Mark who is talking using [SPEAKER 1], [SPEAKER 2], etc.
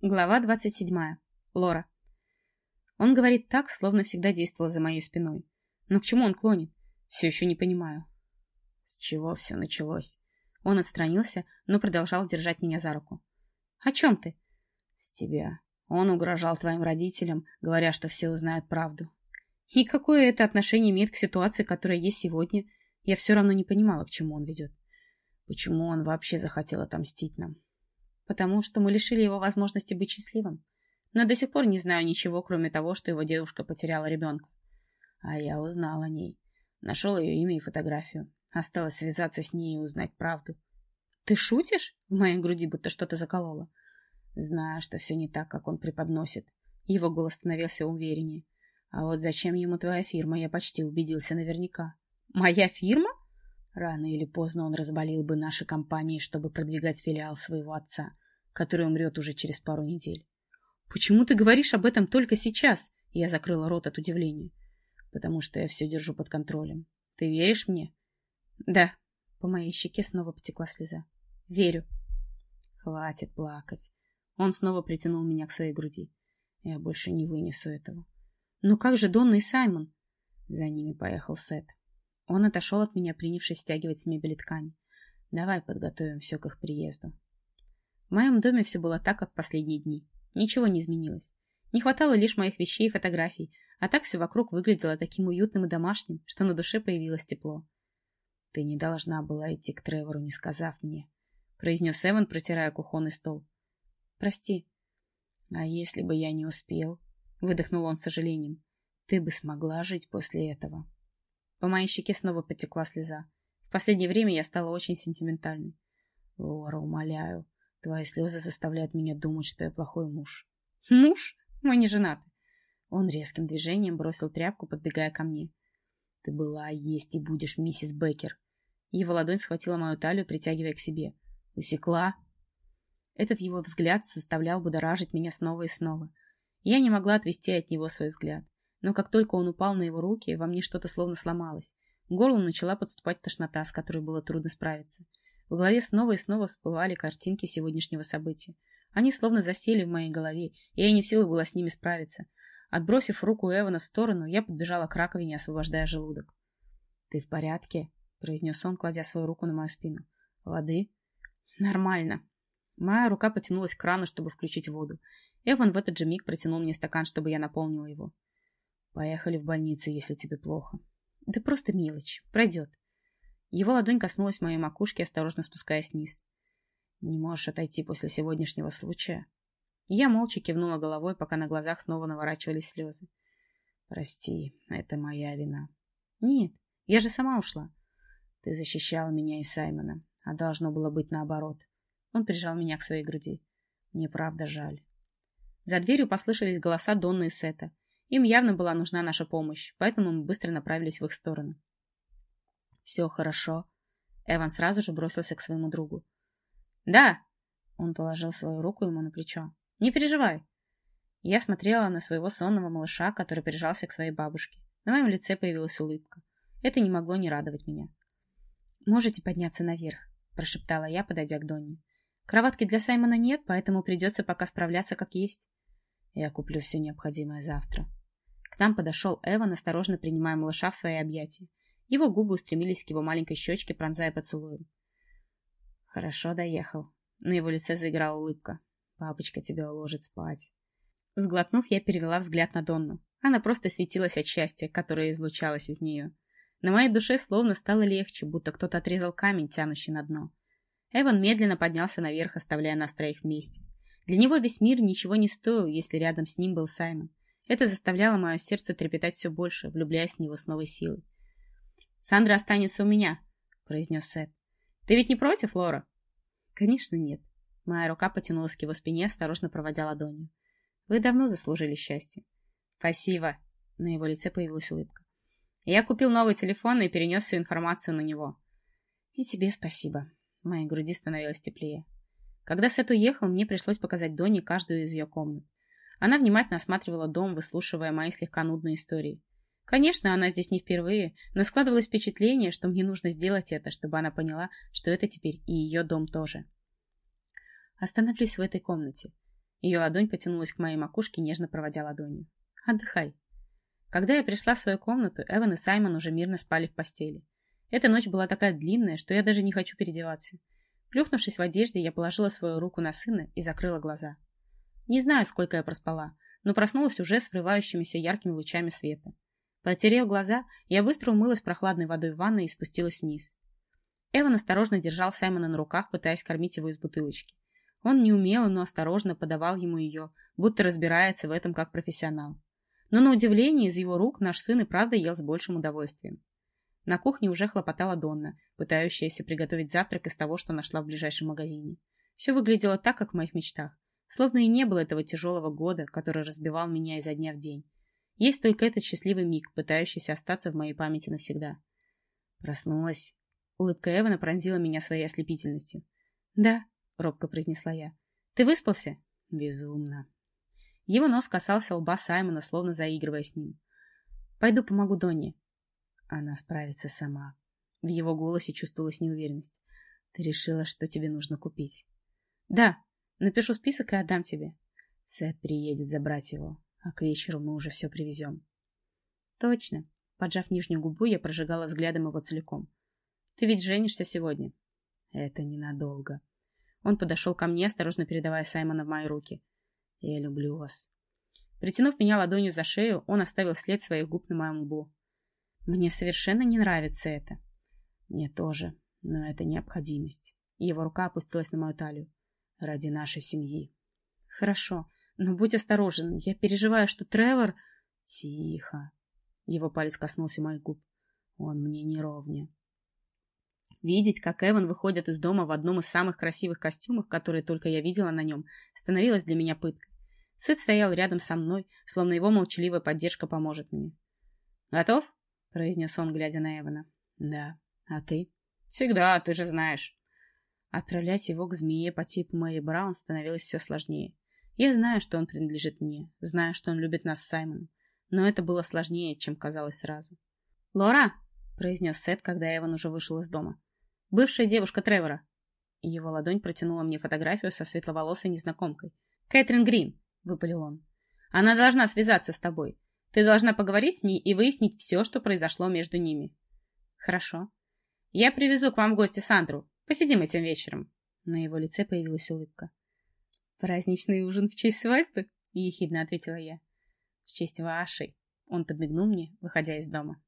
[SPEAKER 1] Глава 27. Лора. Он говорит так, словно всегда действовал за моей спиной. Но к чему он клонит? Все еще не понимаю. С чего все началось? Он отстранился, но продолжал держать меня за руку. О чем ты? С тебя. Он угрожал твоим родителям, говоря, что все узнают правду. И какое это отношение имеет к ситуации, которая есть сегодня? Я все равно не понимала, к чему он ведет. Почему он вообще захотел отомстить нам? Потому что мы лишили его возможности быть счастливым. Но до сих пор не знаю ничего, кроме того, что его девушка потеряла ребенка. А я узнал о ней. Нашел ее имя и фотографию. Осталось связаться с ней и узнать правду. Ты шутишь? В моей груди будто что-то закололо. Знаю, что все не так, как он преподносит. Его голос становился увереннее. А вот зачем ему твоя фирма, я почти убедился наверняка. Моя фирма? Рано или поздно он разболел бы наши компании, чтобы продвигать филиал своего отца, который умрет уже через пару недель. «Почему ты говоришь об этом только сейчас?» Я закрыла рот от удивления. «Потому что я все держу под контролем. Ты веришь мне?» «Да». По моей щеке снова потекла слеза. «Верю». «Хватит плакать». Он снова притянул меня к своей груди. «Я больше не вынесу этого». «Но как же Донна и Саймон?» За ними поехал Сет. Он отошел от меня, принявшись стягивать с мебели ткань. Давай подготовим все к их приезду. В моем доме все было так, как последние дни. Ничего не изменилось. Не хватало лишь моих вещей и фотографий, а так все вокруг выглядело таким уютным и домашним, что на душе появилось тепло. — Ты не должна была идти к Тревору, не сказав мне, — произнес Эван, протирая кухонный стол. — Прости. — А если бы я не успел? — выдохнул он с сожалением. — Ты бы смогла жить после этого? — по моей щеке снова потекла слеза. В последнее время я стала очень сентиментальной. Лора, умоляю, твои слезы заставляют меня думать, что я плохой муж. Муж? Мы не женаты. Он резким движением бросил тряпку, подбегая ко мне. Ты была, есть и будешь миссис Беккер. Его ладонь схватила мою талию, притягивая к себе. Усекла. Этот его взгляд заставлял будоражить меня снова и снова. Я не могла отвести от него свой взгляд. Но как только он упал на его руки, во мне что-то словно сломалось. К горлу начала подступать тошнота, с которой было трудно справиться. В голове снова и снова всплывали картинки сегодняшнего события. Они словно засели в моей голове, и я не в силах была с ними справиться. Отбросив руку Эвана в сторону, я подбежала к раковине, освобождая желудок. — Ты в порядке? — произнес он, кладя свою руку на мою спину. — Воды? — Нормально. Моя рука потянулась к крану, чтобы включить воду. Эван в этот же миг протянул мне стакан, чтобы я наполнила его. Поехали в больницу, если тебе плохо. Да просто мелочь. Пройдет. Его ладонь коснулась моей макушки, осторожно спускаясь вниз. Не можешь отойти после сегодняшнего случая. Я молча кивнула головой, пока на глазах снова наворачивались слезы. Прости, это моя вина. Нет, я же сама ушла. Ты защищала меня и Саймона, а должно было быть наоборот. Он прижал меня к своей груди. Мне правда жаль. За дверью послышались голоса Донны и Сета. Им явно была нужна наша помощь, поэтому мы быстро направились в их сторону. «Все хорошо». Эван сразу же бросился к своему другу. «Да!» Он положил свою руку ему на плечо. «Не переживай!» Я смотрела на своего сонного малыша, который прижался к своей бабушке. На моем лице появилась улыбка. Это не могло не радовать меня. «Можете подняться наверх», – прошептала я, подойдя к Донне. «Кроватки для Саймона нет, поэтому придется пока справляться как есть. Я куплю все необходимое завтра», к нам подошел Эван, осторожно принимая малыша в свои объятия. Его губы устремились к его маленькой щечке, пронзая поцелуем. Хорошо доехал. На его лице заиграла улыбка. Папочка тебя уложит спать. Сглотнув, я перевела взгляд на Донну. Она просто светилась от счастья, которое излучалось из нее. На моей душе словно стало легче, будто кто-то отрезал камень, тянущий на дно. Эван медленно поднялся наверх, оставляя нас троих вместе. Для него весь мир ничего не стоил, если рядом с ним был Саймон. Это заставляло мое сердце трепетать все больше, влюбляясь в него с новой силой. «Сандра останется у меня», — произнес Сет. «Ты ведь не против, Лора?» «Конечно нет». Моя рука потянулась к его спине, осторожно проводя ладонью. «Вы давно заслужили счастье». «Спасибо». На его лице появилась улыбка. «Я купил новый телефон и перенес всю информацию на него». «И тебе спасибо». В моей груди становилось теплее. Когда Сет уехал, мне пришлось показать Доне каждую из ее комнат. Она внимательно осматривала дом, выслушивая мои слегка нудные истории. Конечно, она здесь не впервые, но складывалось впечатление, что мне нужно сделать это, чтобы она поняла, что это теперь и ее дом тоже. Остановлюсь в этой комнате. Ее ладонь потянулась к моей макушке, нежно проводя ладонью. «Отдыхай». Когда я пришла в свою комнату, Эван и Саймон уже мирно спали в постели. Эта ночь была такая длинная, что я даже не хочу переодеваться. Плюхнувшись в одежде, я положила свою руку на сына и закрыла глаза. Не знаю, сколько я проспала, но проснулась уже с врывающимися яркими лучами света. Протерев глаза, я быстро умылась прохладной водой в ванной и спустилась вниз. Эван осторожно держал Саймона на руках, пытаясь кормить его из бутылочки. Он неумело, но осторожно подавал ему ее, будто разбирается в этом как профессионал. Но на удивление из его рук наш сын и правда ел с большим удовольствием. На кухне уже хлопотала Донна, пытающаяся приготовить завтрак из того, что нашла в ближайшем магазине. Все выглядело так, как в моих мечтах. Словно и не было этого тяжелого года, который разбивал меня изо дня в день. Есть только этот счастливый миг, пытающийся остаться в моей памяти навсегда. Проснулась. Улыбка Эвана пронзила меня своей ослепительностью. «Да», — робко произнесла я. «Ты выспался?» «Безумно». Его нос касался лба Саймона, словно заигрывая с ним. «Пойду помогу Донне». Она справится сама. В его голосе чувствовалась неуверенность. Ты решила, что тебе нужно купить? Да, напишу список и отдам тебе. Сет приедет забрать его, а к вечеру мы уже все привезем. Точно. Поджав нижнюю губу, я прожигала взглядом его целиком. Ты ведь женишься сегодня? Это ненадолго. Он подошел ко мне, осторожно передавая Саймона в мои руки. Я люблю вас. Притянув меня ладонью за шею, он оставил след своих губ на моем лбу. Мне совершенно не нравится это. Мне тоже, но это необходимость. Его рука опустилась на мою талию. Ради нашей семьи. Хорошо, но будь осторожен. Я переживаю, что Тревор... Тихо. Его палец коснулся моих губ. Он мне не ровня. Видеть, как Эван выходит из дома в одном из самых красивых костюмов, которые только я видела на нем, становилось для меня пыткой. Сет стоял рядом со мной, словно его молчаливая поддержка поможет мне. «Готов?» — произнес он, глядя на Эвана. «Да. А ты?» «Всегда, ты же знаешь». Отправлять его к змее по типу Мэри Браун становилось все сложнее. Я знаю, что он принадлежит мне, знаю, что он любит нас с Саймоном, но это было сложнее, чем казалось сразу. «Лора!» — произнес Сет, когда Эван уже вышел из дома. «Бывшая девушка Тревора». Его ладонь протянула мне фотографию со светловолосой незнакомкой. «Кэтрин Грин!» — выпалил он. «Она должна связаться с тобой. Ты должна поговорить с ней и выяснить все, что произошло между ними. Хорошо. Я привезу к вам в гости Сандру. Посидим этим вечером. На его лице появилась улыбка. Праздничный ужин в честь свадьбы? Ехидно ответила я. В честь вашей. Он подмигнул мне, выходя из дома.